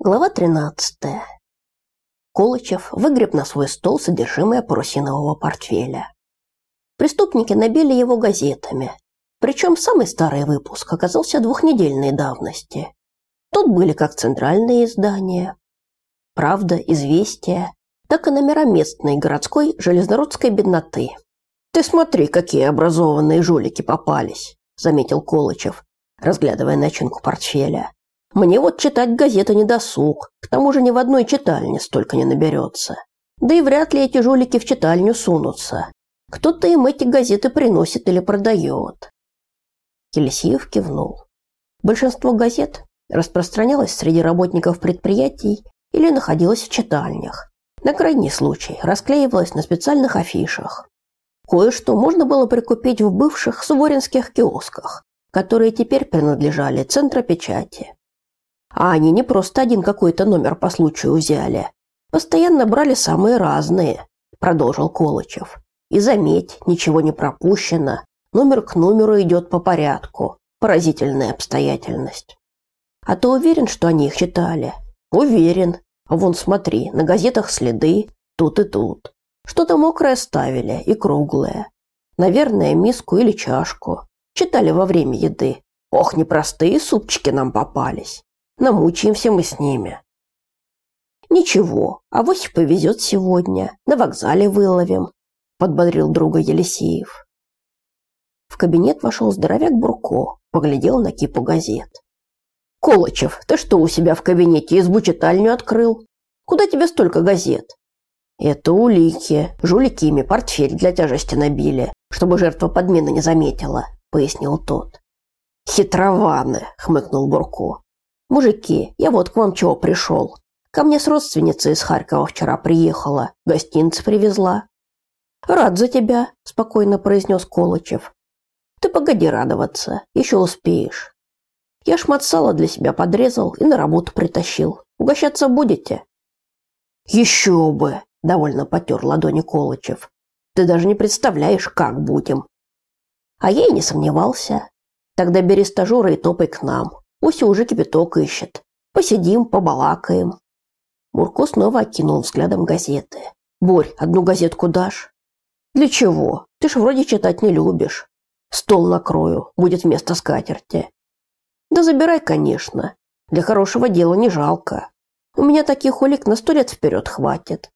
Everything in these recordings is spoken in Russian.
Глава 13. Колычев выгреб на свой стол содержимое парусинового портфеля. Преступники набили его газетами, причем самый старый выпуск оказался двухнедельной давности. Тут были как центральные издания, «Правда», «Известия», так и номера местной городской железнородской бедноты. «Ты смотри, какие образованные жулики попались», заметил Колычев, разглядывая начинку портфеля. Мне вот читать газеты не досуг, к тому же ни в одной читальне столько не наберется. Да и вряд ли эти жулики в читальню сунутся. Кто-то им эти газеты приносит или продает. Елисеев кивнул. Большинство газет распространялось среди работников предприятий или находилось в читальнях. На крайний случай расклеивалось на специальных афишах. Кое-что можно было прикупить в бывших суворинских киосках, которые теперь принадлежали Центропечати. А они не просто один какой-то номер по случаю взяли. Постоянно брали самые разные, продолжил Колычев. И заметь, ничего не пропущено. Номер к номеру идет по порядку. Поразительная обстоятельность. А ты уверен, что они их читали? Уверен. Вон смотри, на газетах следы, тут и тут. Что-то мокрое ставили и круглое. Наверное, миску или чашку. Читали во время еды. Ох, непростые супчики нам попались. Намучаемся мы с ними. Ничего, авось повезет сегодня. На вокзале выловим, подбодрил друга Елисеев. В кабинет вошел здоровяк Бурко, поглядел на кипу газет. Колычев, ты что у себя в кабинете избу-читальню открыл? Куда тебе столько газет? Это улики. Жулики ими портфель для тяжести набили, чтобы жертва подмены не заметила, пояснил тот. Хитрованы, хмыкнул Бурко. «Мужики, я вот к вам чего пришел. Ко мне с родственницей из Харькова вчера приехала, гостинцы привезла». «Рад за тебя», – спокойно произнес Колычев. «Ты погоди радоваться, еще успеешь. Я шмат сала для себя подрезал и на работу притащил. Угощаться будете?» «Еще бы!» – довольно потер ладони Колычев. «Ты даже не представляешь, как будем». А я и не сомневался. Тогда бери стажера и топай к нам. Уся уже кипяток ищет. Посидим, побалакаем. Мурко снова окинул взглядом газеты. Борь, одну газетку дашь? Для чего? Ты ж вроде читать не любишь. Стол накрою, будет вместо скатерти. Да забирай, конечно. Для хорошего дела не жалко. У меня таких улик на сто лет вперед хватит.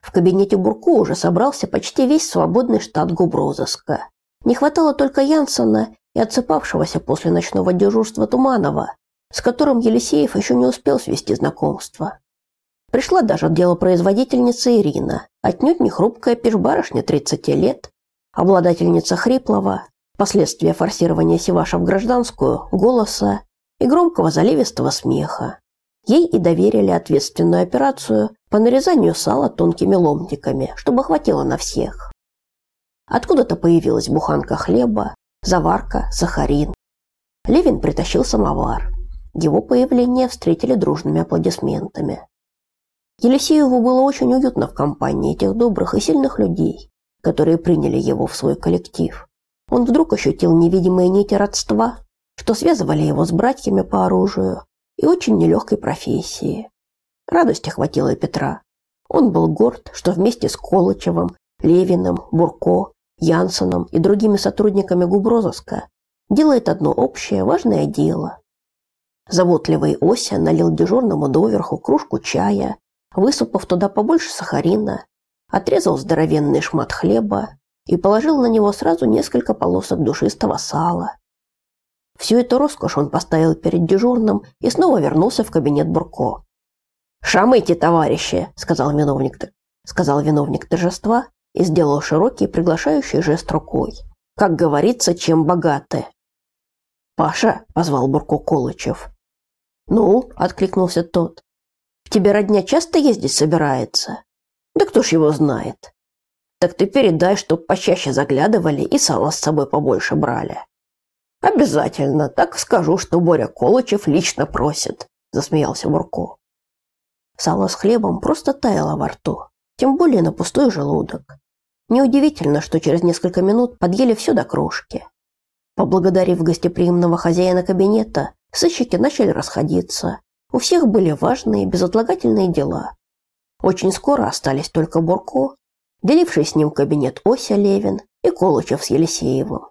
В кабинете Бурко уже собрался почти весь свободный штат губрозыска. Не хватало только Янсона и отсыпавшегося после ночного дежурства Туманова, с которым Елисеев еще не успел свести знакомство. Пришла даже делопроизводительница Ирина, отнюдь не хрупкая пешбарышня 30 лет, обладательница хриплого, последствия форсирования Севаша в гражданскую, голоса и громкого заливистого смеха. Ей и доверили ответственную операцию по нарезанию сала тонкими ломтиками, чтобы хватило на всех. Откуда-то появилась буханка хлеба, заварка, сахарин. Левин притащил самовар. Его появление встретили дружными аплодисментами. Елисееву было очень уютно в компании этих добрых и сильных людей, которые приняли его в свой коллектив. Он вдруг ощутил невидимые нити родства, что связывали его с братьями по оружию и очень нелегкой профессии. Радости хватило Петра. Он был горд, что вместе с Колычевым, Левиным, Бурко Янсеном и другими сотрудниками губрозыска делает одно общее важное дело. Заботливый Ося налил дежурному доверху кружку чая, высыпав туда побольше сахарина, отрезал здоровенный шмат хлеба и положил на него сразу несколько полосок душистого сала. Всю эту роскошь он поставил перед дежурным и снова вернулся в кабинет Бурко. «Шамыйте, товарищи!» – сказал виновник, сказал виновник торжества и сделал широкий приглашающий жест рукой. Как говорится, чем богаты. «Паша», — позвал Бурко Колычев. «Ну», — откликнулся тот, — «к тебе родня часто ездить собирается?» «Да кто ж его знает?» «Так ты передай, чтоб почаще заглядывали и сало с собой побольше брали». «Обязательно, так скажу, что Боря Колычев лично просит», — засмеялся Бурко. Сало с хлебом просто таяло во рту, тем более на пустой желудок. Неудивительно, что через несколько минут подъели все до крошки. Поблагодарив гостеприимного хозяина кабинета, сыщики начали расходиться, У всех были важные, безотлагательные дела. Очень скоро остались только Бурко, деливший с ним кабинет Ося Левин и Колычев с Елисеевым.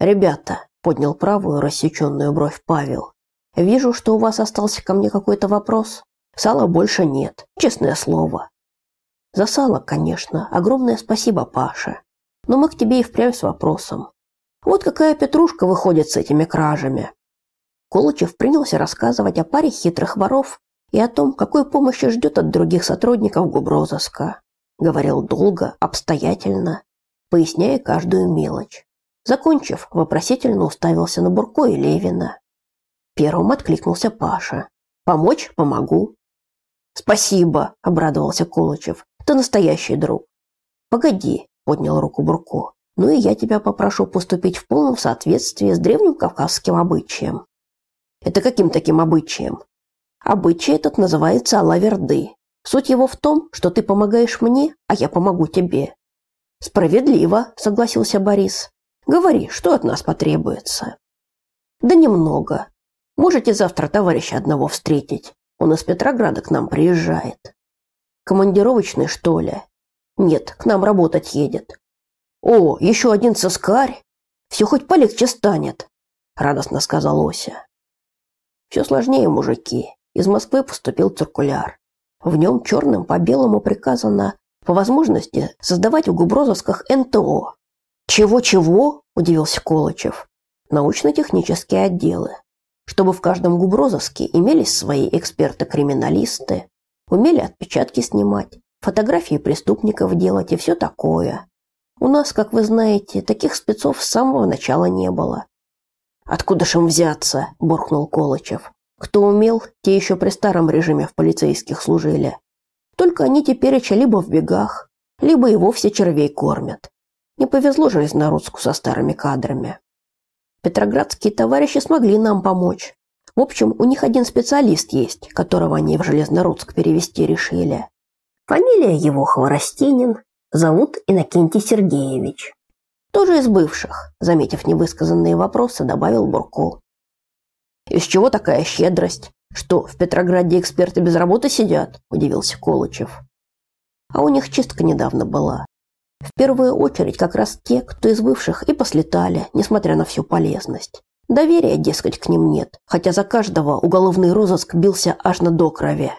«Ребята», – поднял правую рассеченную бровь Павел, – «вижу, что у вас остался ко мне какой-то вопрос. Сала больше нет, честное слово». «За сало, конечно, огромное спасибо, Паша. Но мы к тебе и впрямь с вопросом. Вот какая петрушка выходит с этими кражами». Колычев принялся рассказывать о паре хитрых воров и о том, какой помощи ждет от других сотрудников губрозыска. Говорил долго, обстоятельно, поясняя каждую мелочь. Закончив, вопросительно уставился на Бурко и Левина. Первым откликнулся Паша. «Помочь? Помогу». «Спасибо», – обрадовался Колычев. «Ты настоящий друг». «Погоди», – поднял руку Бурко. «Ну и я тебя попрошу поступить в полном соответствии с древним кавказским обычаем». «Это каким таким обычаем?» «Обычай этот называется Алаверды. Суть его в том, что ты помогаешь мне, а я помогу тебе». «Справедливо», – согласился Борис. Говори, что от нас потребуется. Да немного. Можете завтра товарища одного встретить. Он из Петрограда к нам приезжает. Командировочный, что ли? Нет, к нам работать едет. О, еще один соскарь. Все хоть полегче станет, радостно сказал Ося. Все сложнее, мужики. Из Москвы поступил циркуляр. В нем черным по белому приказано по возможности создавать в губрозовсках НТО «Чего-чего?» – удивился Колычев. «Научно-технические отделы. Чтобы в каждом губрозовске имелись свои эксперты-криминалисты, умели отпечатки снимать, фотографии преступников делать и все такое. У нас, как вы знаете, таких спецов с самого начала не было». «Откуда ж им взяться?» – буркнул Колычев. «Кто умел, те еще при старом режиме в полицейских служили. Только они теперь либо в бегах, либо и вовсе червей кормят. Не повезло Железнородску со старыми кадрами. Петроградские товарищи смогли нам помочь. В общем, у них один специалист есть, которого они в Железнородск перевести решили. Фамилия его Хворостинин, зовут Иннокентий Сергеевич. Тоже из бывших, заметив невысказанные вопросы, добавил Бурко. Из чего такая щедрость? Что, в Петрограде эксперты без работы сидят? Удивился Колычев. А у них чистка недавно была. В первую очередь как раз те, кто из бывших и послетали, несмотря на всю полезность. Доверия, дескать, к ним нет, хотя за каждого уголовный розыск бился аж на до крови.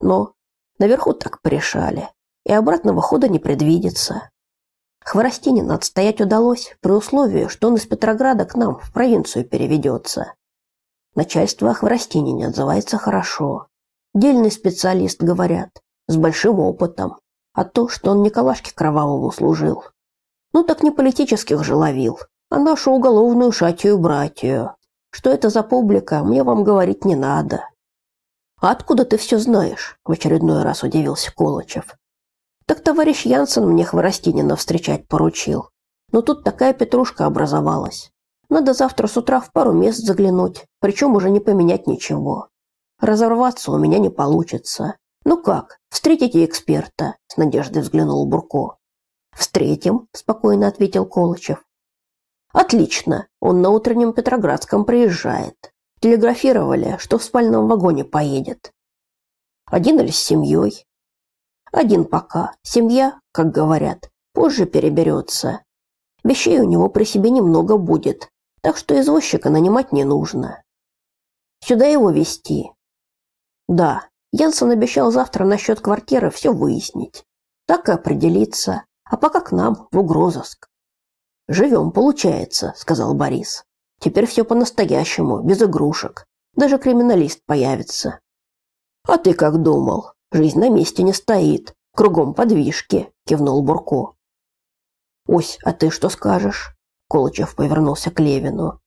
Но наверху так порешали, и обратного хода не предвидится. Хворостинина отстоять удалось при условии, что он из Петрограда к нам в провинцию переведется. Начальство о Хворостинине отзывается хорошо. Дельный специалист, говорят, с большим опытом а то, что он Николашке Кровавому служил. Ну так не политических же ловил, а нашу уголовную шатью братью. Что это за публика, мне вам говорить не надо. Откуда ты все знаешь? В очередной раз удивился Колычев. Так товарищ Янсен мне Хворостинина встречать поручил. Но тут такая петрушка образовалась. Надо завтра с утра в пару мест заглянуть, причем уже не поменять ничего. Разорваться у меня не получится. Ну как, встретите эксперта? С надеждой взглянул Бурко. Встретим, спокойно ответил Колычев. Отлично, он на утреннем Петроградском приезжает. Телеграфировали, что в спальном вагоне поедет. Один или с семьей? Один пока. Семья, как говорят, позже переберется. Вещей у него при себе немного будет, так что извозчика нанимать не нужно. Сюда его везти. Да, Янсен обещал завтра насчет квартиры все выяснить. Так и определиться. А пока к нам, в угрозыск. «Живем, получается», — сказал Борис. «Теперь все по-настоящему, без игрушек. Даже криминалист появится». «А ты как думал? Жизнь на месте не стоит. Кругом подвижки», — кивнул Бурко. «Ось, а ты что скажешь?» Колычев повернулся к Левину.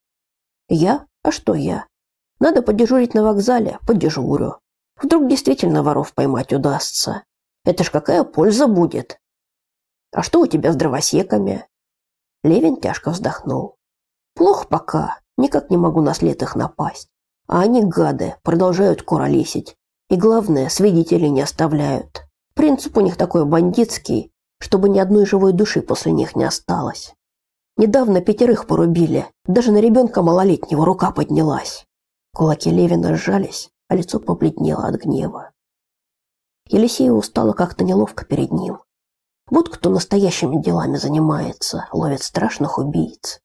«Я? А что я? Надо подежурить на вокзале, подежурю. Вдруг действительно воров поймать удастся. Это ж какая польза будет. А что у тебя с дровосеками? Левин тяжко вздохнул. Плохо пока, никак не могу на след их напасть. А они, гады, продолжают куролесить. И главное, свидетелей не оставляют. Принцип у них такой бандитский, чтобы ни одной живой души после них не осталось. Недавно пятерых порубили, даже на ребенка малолетнего рука поднялась. Кулаки Левина сжались, а лицо побледнело от гнева. Елисееву стало как-то неловко перед ним. Вот кто настоящими делами занимается, ловит страшных убийц.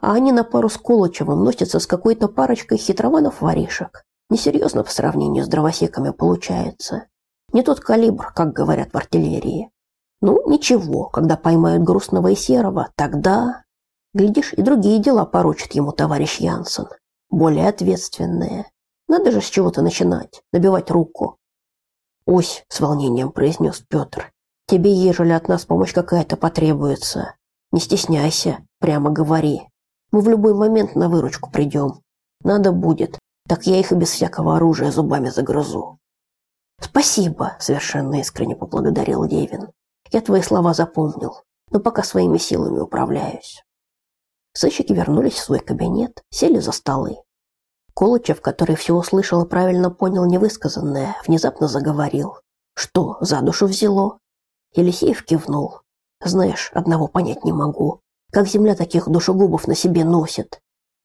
А они на пару с Колычевым носятся с какой-то парочкой хитрованов-воришек. Несерьезно по сравнению с дровосеками получается. Не тот калибр, как говорят в артиллерии. Ну, ничего, когда поймают грустного и серого, тогда... Глядишь, и другие дела поручит ему товарищ Янсен. Более ответственные. Надо же с чего-то начинать, набивать руку. «Ось», — с волнением произнес Петр, — «тебе, ежели от нас помощь какая-то потребуется, не стесняйся, прямо говори. Мы в любой момент на выручку придем. Надо будет, так я их и без всякого оружия зубами загрызу». «Спасибо», — совершенно искренне поблагодарил Левин. «Я твои слова запомнил, но пока своими силами управляюсь». Сыщики вернулись в свой кабинет, сели за столы. Колычев, который все услышал и правильно понял невысказанное, внезапно заговорил. «Что, за душу взяло?» Елисеев кивнул. «Знаешь, одного понять не могу. Как земля таких душегубов на себе носит?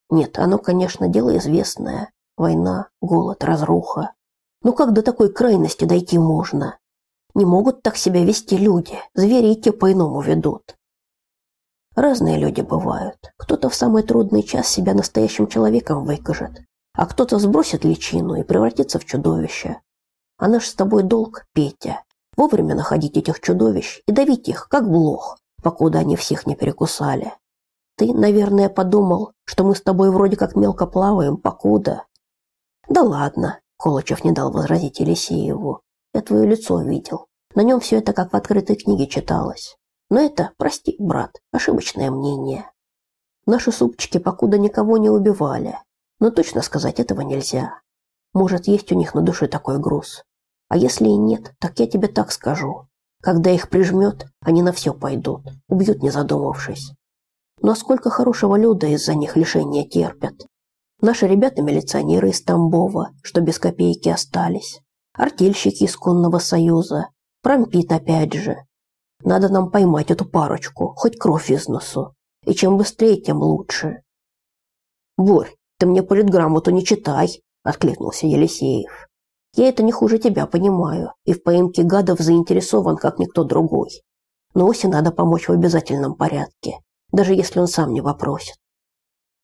Нет, оно, конечно, дело известное. Война, голод, разруха. Но как до такой крайности дойти можно? Не могут так себя вести люди. Звери и те по-иному ведут. Разные люди бывают. Кто-то в самый трудный час себя настоящим человеком выкажет, а кто-то сбросит личину и превратится в чудовище. А наш с тобой долг, Петя, вовремя находить этих чудовищ и давить их, как блох, покуда они всех не перекусали. Ты, наверное, подумал, что мы с тобой вроде как мелко плаваем, покуда. Да ладно, Колычев не дал возразить Елисееву. Я твое лицо видел. На нем все это как в открытой книге читалось. Но это, прости, брат, ошибочное мнение. Наши супчики покуда никого не убивали, но точно сказать этого нельзя. Может, есть у них на душе такой груз. А если и нет, так я тебе так скажу. Когда их прижмет, они на все пойдут, убьют не задумавшись. Но сколько хорошего люда из-за них лишения терпят. Наши ребята-милиционеры из Тамбова, что без копейки остались. Артельщики из Конного Союза. Промпит опять же. Надо нам поймать эту парочку, хоть кровь из носу. И чем быстрее, тем лучше. Борь, ты мне политграмоту не читай, откликнулся Елисеев. Я это не хуже тебя понимаю, и в поимке гадов заинтересован, как никто другой. Но Осе надо помочь в обязательном порядке, даже если он сам не попросит.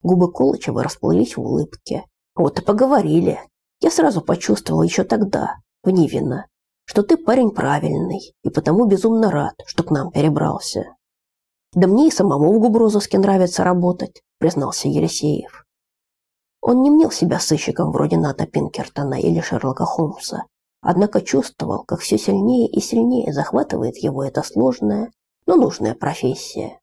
Губы Колычева расплылись в улыбке. Вот и поговорили. Я сразу почувствовал еще тогда, в Нивино, что ты парень правильный, и потому безумно рад, что к нам перебрался. Да мне и самому в губрозовске нравится работать, признался Елисеев. Он не мнил себя сыщиком вроде Ната Пинкертона или Шерлока Холмса, однако чувствовал, как все сильнее и сильнее захватывает его эта сложная, но нужная профессия.